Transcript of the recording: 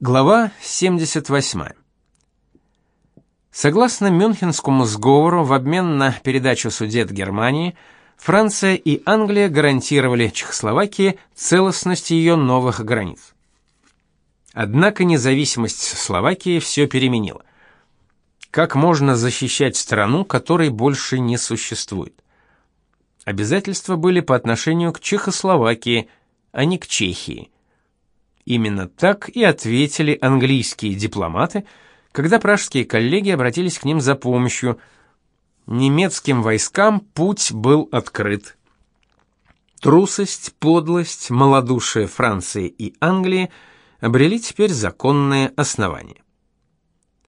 Глава 78. Согласно Мюнхенскому сговору, в обмен на передачу Судет Германии, Франция и Англия гарантировали Чехословакии целостность ее новых границ. Однако независимость Словакии все переменила. Как можно защищать страну, которой больше не существует? Обязательства были по отношению к Чехословакии, а не к Чехии – Именно так и ответили английские дипломаты, когда пражские коллеги обратились к ним за помощью. Немецким войскам путь был открыт. Трусость, подлость, малодушие Франции и Англии обрели теперь законные основания.